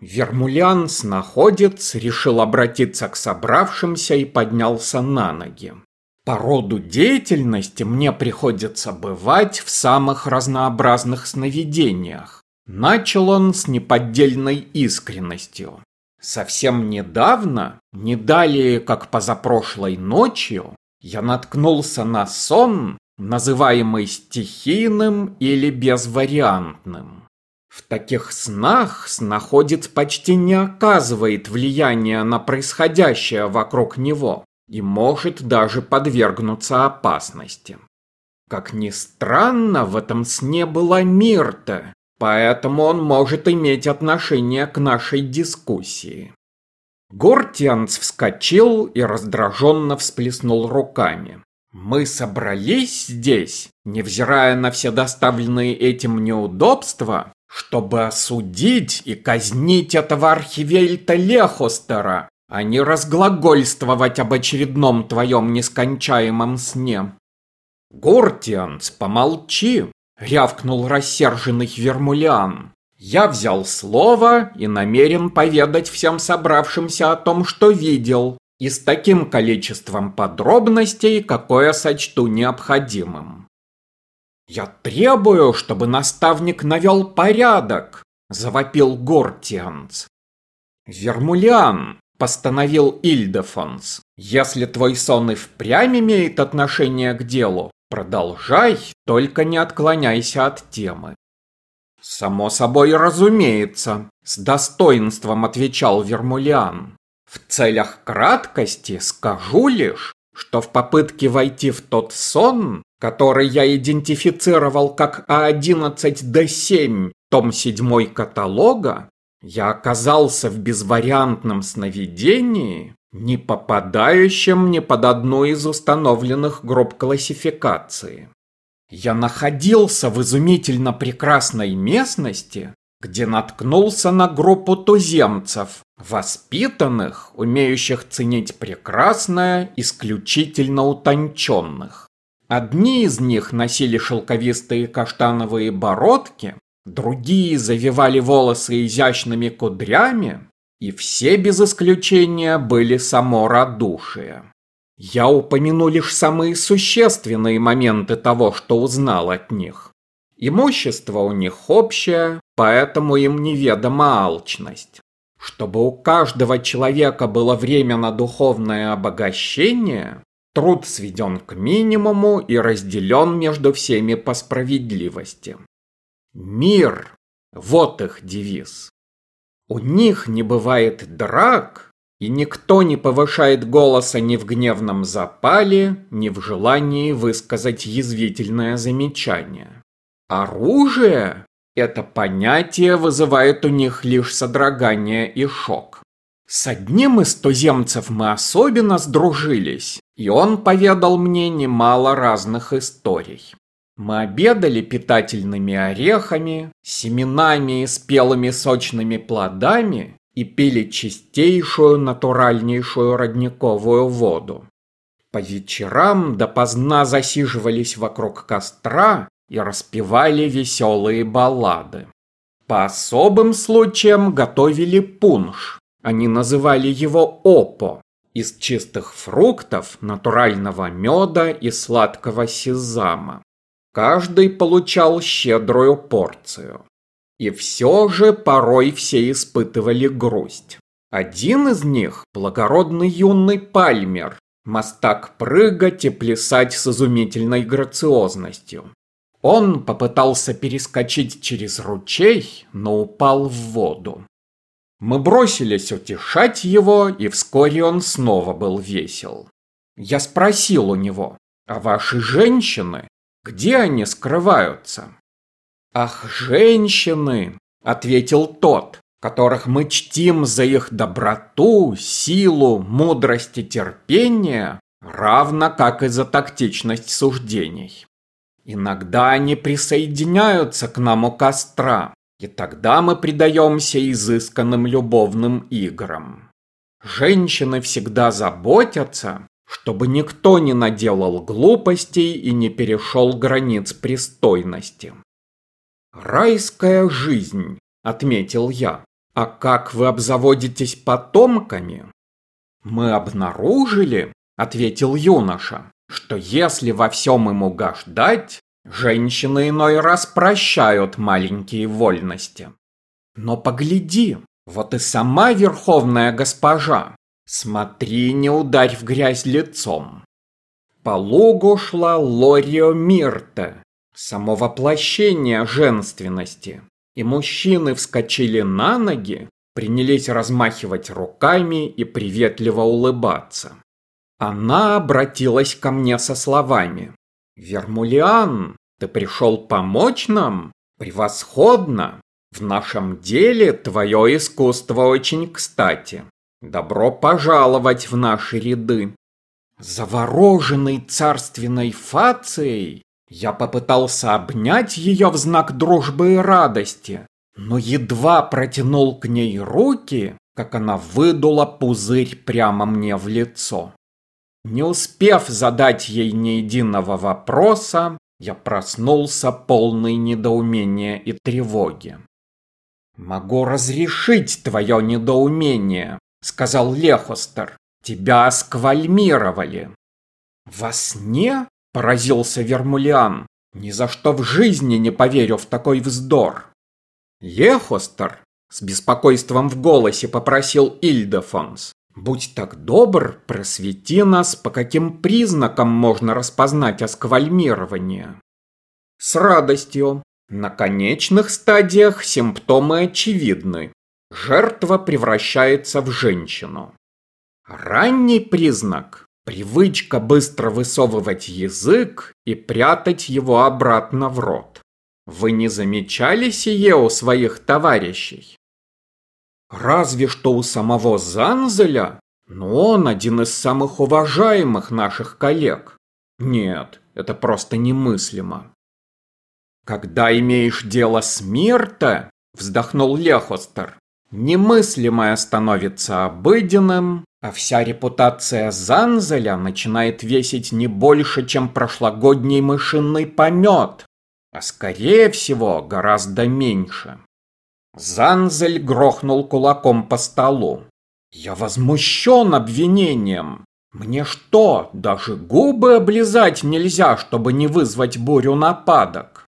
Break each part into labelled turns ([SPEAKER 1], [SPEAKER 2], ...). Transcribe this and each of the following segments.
[SPEAKER 1] Вермулян снаходец решил обратиться к собравшимся и поднялся на ноги. По роду деятельности мне приходится бывать в самых разнообразных сновидениях. Начал он с неподдельной искренностью. Совсем недавно, не далее как позапрошлой ночью, я наткнулся на сон, называемый стихийным или безвариантным. В таких снах снаходец почти не оказывает влияния на происходящее вокруг него и может даже подвергнуться опасности. Как ни странно, в этом сне была Мирта, поэтому он может иметь отношение к нашей дискуссии. Гортианц вскочил и раздраженно всплеснул руками. Мы собрались здесь, невзирая на все доставленные этим неудобства, чтобы осудить и казнить этого архивельта Лехостера, а не разглагольствовать об очередном твоем нескончаемом сне. Гортианс, помолчи, рявкнул рассерженный Вермулиан. Я взял слово и намерен поведать всем собравшимся о том, что видел, и с таким количеством подробностей, какое сочту необходимым. «Я требую, чтобы наставник навел порядок!» – завопил Гортианц. «Вермулиан!» – постановил Ильдефонс. «Если твой сон и впрямь имеет отношение к делу, продолжай, только не отклоняйся от темы». «Само собой разумеется», – с достоинством отвечал Вермулиан. В целях краткости скажу лишь, что в попытке войти в тот сон, который я идентифицировал как А11Д7, том 7 каталога, я оказался в безвариантном сновидении, не попадающем ни под одну из установленных групп классификации. Я находился в изумительно прекрасной местности, где наткнулся на группу туземцев, воспитанных, умеющих ценить прекрасное, исключительно утонченных. Одни из них носили шелковистые каштановые бородки, другие завивали волосы изящными кудрями, и все без исключения были само радушие. Я упомяну лишь самые существенные моменты того, что узнал от них. Имущество у них общее, поэтому им неведома алчность. Чтобы у каждого человека было время на духовное обогащение, труд сведен к минимуму и разделен между всеми по справедливости. Мир – вот их девиз. У них не бывает драк, и никто не повышает голоса ни в гневном запале, ни в желании высказать язвительное замечание. Оружие – это понятие вызывает у них лишь содрогание и шок. С одним из туземцев мы особенно сдружились, и он поведал мне немало разных историй. Мы обедали питательными орехами, семенами и спелыми сочными плодами и пили чистейшую натуральнейшую родниковую воду. По вечерам допоздна засиживались вокруг костра и распевали веселые баллады. По особым случаям готовили пунш. Они называли его опо из чистых фруктов, натурального меда и сладкого сезама. Каждый получал щедрую порцию. И все же порой все испытывали грусть. Один из них, благородный юный пальмер, мастак прыгать и плясать с изумительной грациозностью. Он попытался перескочить через ручей, но упал в воду. Мы бросились утешать его, и вскоре он снова был весел. Я спросил у него, а ваши женщины, где они скрываются? Ах, женщины, ответил тот, которых мы чтим за их доброту, силу, мудрость и терпение, равно как и за тактичность суждений. Иногда они присоединяются к нам у костра, и тогда мы предаемся изысканным любовным играм. Женщины всегда заботятся, чтобы никто не наделал глупостей и не перешел границ пристойности. «Райская жизнь», — отметил я. А как вы обзаводитесь потомками? Мы обнаружили, ответил юноша, что если во всем им угождать, женщины иной раз прощают маленькие вольности. Но погляди, вот и сама верховная госпожа. Смотри, не ударь в грязь лицом. По лугу шла Лорио Мирте, само воплощение женственности. И мужчины вскочили на ноги, принялись размахивать руками и приветливо улыбаться. Она обратилась ко мне со словами. «Вермулиан, ты пришел помочь нам? Превосходно! В нашем деле твое искусство очень кстати. Добро пожаловать в наши ряды. Завороженный царственной фацией, я попытался обнять ее в знак дружбы и радости, но едва протянул к ней руки, как она выдула пузырь прямо мне в лицо. Не успев задать ей ни единого вопроса, я проснулся полный недоумения и тревоги. «Могу разрешить твое недоумение», — сказал Лехостер. «Тебя сквальмировали». «Во сне?» — поразился Вермулиан. «Ни за что в жизни не поверю в такой вздор». «Лехостер», — с беспокойством в голосе попросил Ильдефонс. «Будь так добр, просвети нас, по каким признакам можно распознать осквальмирование». «С радостью», на конечных стадиях симптомы очевидны. Жертва превращается в женщину. Ранний признак – привычка быстро высовывать язык и прятать его обратно в рот. Вы не замечали сие у своих товарищей? Разве что у самого Занзеля, но он один из самых уважаемых наших коллег. Нет, это просто немыслимо. «Когда имеешь дело с Мирта», — вздохнул Лехостер, «немыслимое становится обыденным, а вся репутация Занзеля начинает весить не больше, чем прошлогодний мышиный помет, а скорее всего гораздо меньше». Занзель грохнул кулаком по столу. «Я возмущен обвинением. Мне что, даже губы облизать нельзя, чтобы не вызвать бурю нападок?»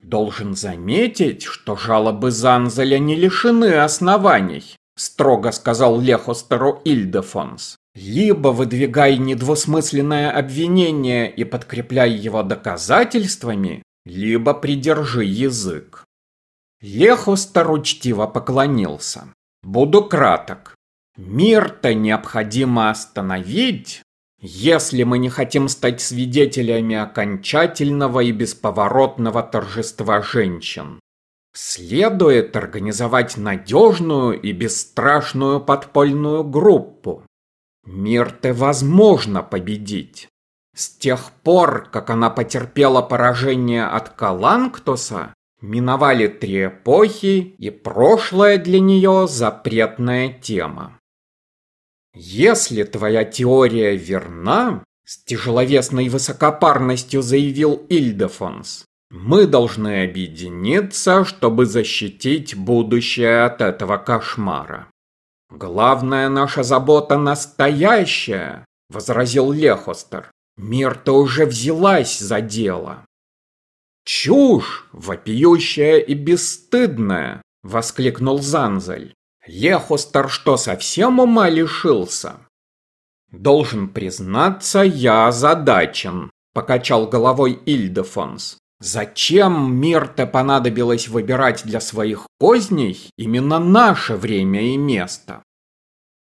[SPEAKER 1] Должен заметить, что жалобы Занзеля не лишены оснований, строго сказал Лехостеру Ильдефонс. Либо выдвигай недвусмысленное обвинение и подкрепляй его доказательствами, либо придержи язык. Лехостер учтиво поклонился. Буду краток. Мир-то необходимо остановить, если мы не хотим стать свидетелями окончательного и бесповоротного торжества женщин, следует организовать надежную и бесстрашную подпольную группу. Мир-то возможно победить. С тех пор, как она потерпела поражение от Каланктоса, миновали три эпохи, и прошлое для нее запретная тема. «Если твоя теория верна, — с тяжеловесной высокопарностью заявил Ильдефонс, — мы должны объединиться, чтобы защитить будущее от этого кошмара. Главная наша забота настоящая, — возразил Лехостер. Мир-то уже взялась за дело. «Чушь, вопиющая и бесстыдная!» — воскликнул Занзель. Лехостер что, совсем ума лишился? Должен признаться, я озадачен, покачал головой Ильдефонс. Зачем Мирте понадобилось выбирать для своих козней именно наше время и место?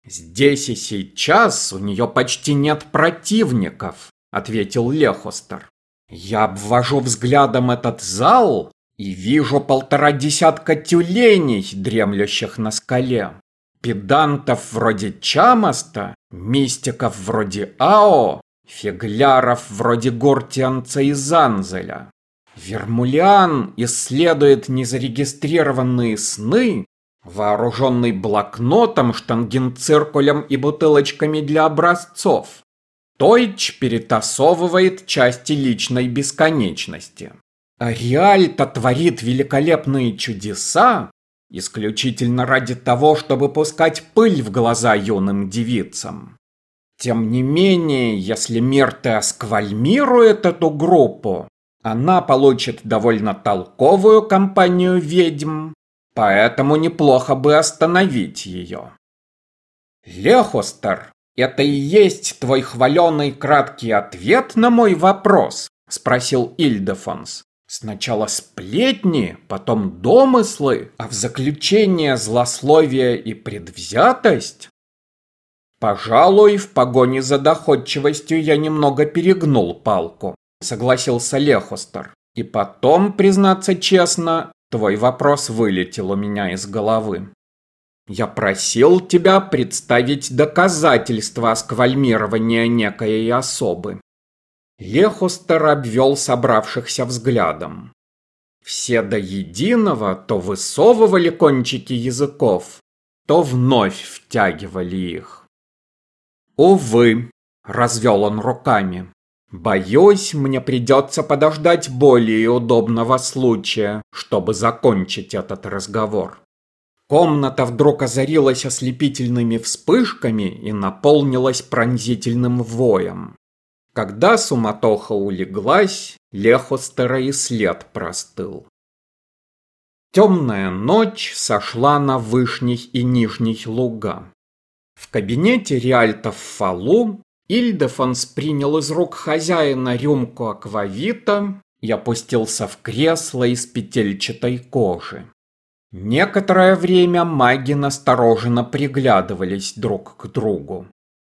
[SPEAKER 1] Здесь и сейчас у нее почти нет противников, ответил Лехостер. Я обвожу взглядом этот зал и вижу полтора десятка тюленей, дремлющих на скале. Педантов вроде Чамаста, мистиков вроде Ао, фигляров вроде Гортианца и Занзеля. Вермулиан исследует незарегистрированные сны, вооруженный блокнотом, штангенциркулем и бутылочками для образцов. Тойч перетасовывает части личной бесконечности. А Реаль-то творит великолепные чудеса, исключительно ради того, чтобы пускать пыль в глаза юным девицам. Тем не менее, если Мирте осквальмирует эту группу, она получит довольно толковую компанию ведьм, поэтому неплохо бы остановить ее. Лехостер, это и есть твой хваленый краткий ответ на мой вопрос? Спросил Ильдефонс. Сначала сплетни, потом домыслы, а в заключение злословие и предвзятость? Пожалуй, в погоне за доходчивостью я немного перегнул палку, согласился Лехостер. И потом, признаться честно, твой вопрос вылетел у меня из головы. Я просил тебя представить доказательства сквальмирования некой особы. Лехустер обвел собравшихся взглядом. Все до единого то высовывали кончики языков, то вновь втягивали их. «Увы», — развел он руками, — «боюсь, мне придется подождать более удобного случая, чтобы закончить этот разговор». Комната вдруг озарилась ослепительными вспышками и наполнилась пронзительным воем. Когда суматоха улеглась, Лехостера и след простыл. Темная ночь сошла на вышних и нижних луга. В кабинете Риальта в Фалу Ильдефонс принял из рук хозяина рюмку аквавита и опустился в кресло из петельчатой кожи. Некоторое время маги настороженно приглядывались друг к другу.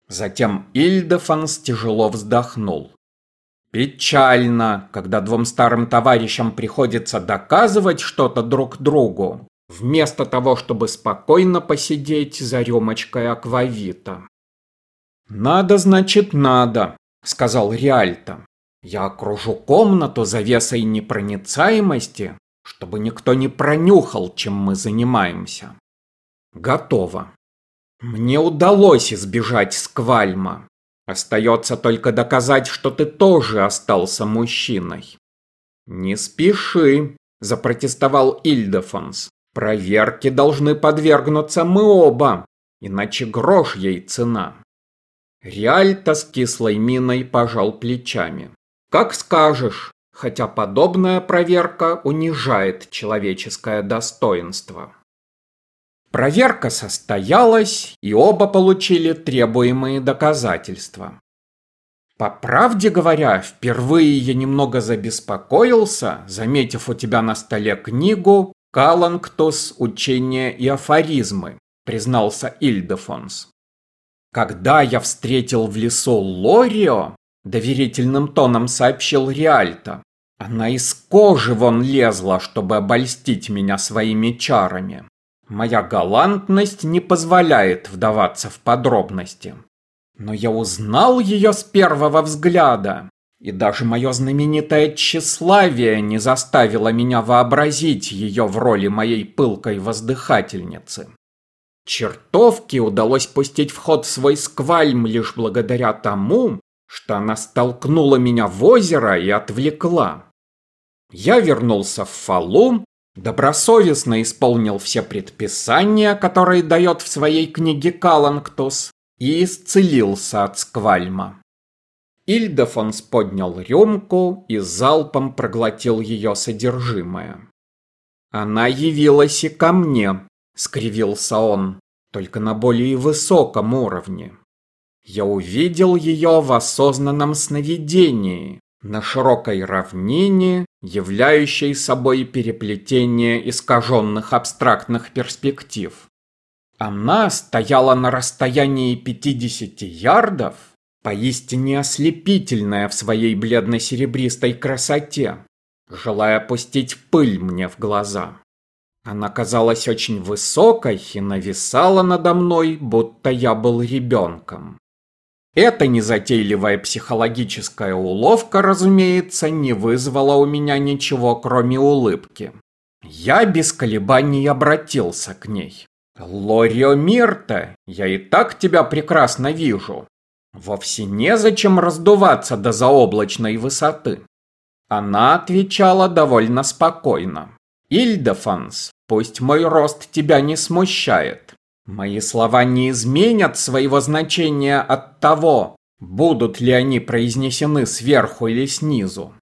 [SPEAKER 1] Затем Ильдефанс тяжело вздохнул. Печально, когда двум старым товарищам приходится доказывать что-то друг другу, вместо того, чтобы спокойно посидеть за рюмочкой аквавита. «Надо, значит, надо», — сказал Риальто. «Я окружу комнату завесой непроницаемости, чтобы никто не пронюхал, чем мы занимаемся. Готово. Мне удалось избежать сквальма. Остается только доказать, что ты тоже остался мужчиной. Не спеши, запротестовал Ильдефонс. Проверке должны подвергнуться мы оба, иначе грош ей цена. Реальто с кислой миной пожал плечами. Как скажешь, хотя подобная проверка унижает человеческое достоинство. Проверка состоялась, и оба получили требуемые доказательства. По правде говоря, впервые я немного забеспокоился, заметив у тебя на столе книгу «Каланктус. Учения и афоризмы», признался Ильдефонс. Когда я встретил в лесу Лорио, доверительным тоном сообщил Риальто, она из кожи вон лезла, чтобы обольстить меня своими чарами. Моя галантность не позволяет вдаваться в подробности. Но я узнал ее с первого взгляда, и даже мое знаменитое тщеславие не заставило меня вообразить ее в роли моей пылкой воздыхательницы. Чертовке удалось пустить в ход свой сквальм лишь благодаря тому, что она столкнула меня в озеро и отвлекла. Я вернулся в Фалу, добросовестно исполнил все предписания, которые дает в своей книге Каланктус, и исцелился от сквальма. Ильдефонс поднял рюмку и залпом проглотил ее содержимое. «Она явилась и ко мне», — скривился он, — «только на более высоком уровне. Я увидел ее в осознанном сновидении, на широкой равнине, являющей собой переплетение искаженных абстрактных перспектив. Она стояла на расстоянии 50 ярдов, поистине ослепительная в своей бледно-серебристой красоте, желая пустить пыль мне в глаза. Она казалась очень высокой и нависала надо мной, будто я был ребенком. Эта незатейливая психологическая уловка, разумеется, не вызвала у меня ничего, кроме улыбки. Я без колебаний обратился к ней. «Лорио Мирта, я и так тебя прекрасно вижу. Вовсе незачем раздуваться до заоблачной высоты». Она отвечала довольно спокойно. «Ильдефанс, Пусть мой рост тебя не смущает. Мои слова не изменят своего значения от того, будут ли они произнесены сверху или снизу.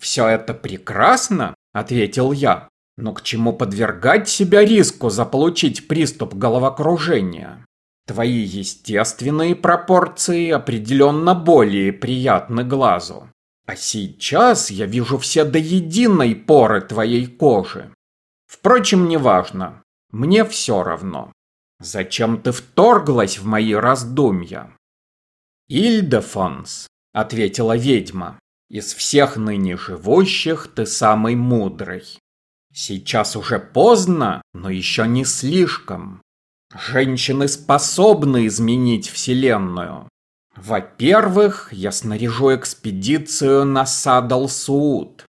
[SPEAKER 1] «Все это прекрасно», — ответил я, «но к чему подвергать себя риску заполучить приступ головокружения? Твои естественные пропорции определенно более приятны глазу. А сейчас я вижу все до единой поры твоей кожи. Впрочем, неважно. Мне все равно. Зачем ты вторглась в мои раздумья? Ильдефонс, ответила ведьма, из всех ныне живущих ты самый мудрый. Сейчас уже поздно, но еще не слишком. Женщины способны изменить Вселенную. Во-первых, я снаряжу экспедицию на Садал-Сууд.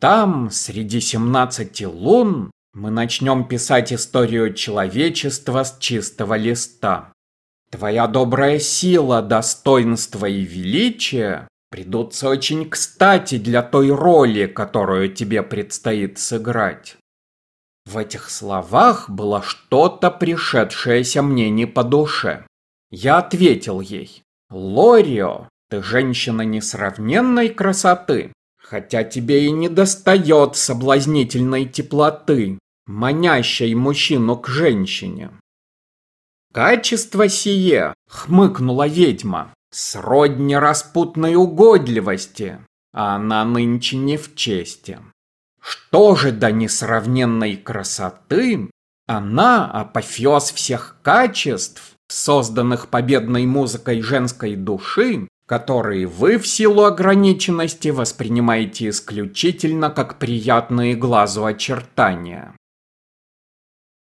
[SPEAKER 1] Там, среди 17 лун, мы начнем писать историю человечества с чистого листа. Твоя добрая сила, достоинство и величие придутся очень кстати для той роли, которую тебе предстоит сыграть. В этих словах было что-то пришедшееся мне не по душе. Я ответил ей. Лорио, ты женщина несравненной красоты, хотя тебе и не достает соблазнительной теплоты, манящей мужчину к женщине. Качество сие, хмыкнула ведьма, сродни распутной угодливости, а она нынче не в чести. Что же до несравненной красоты, она апофеоз всех качеств, созданных победной музыкой женской души, которые вы в силу ограниченности воспринимаете исключительно как приятные глазу очертания.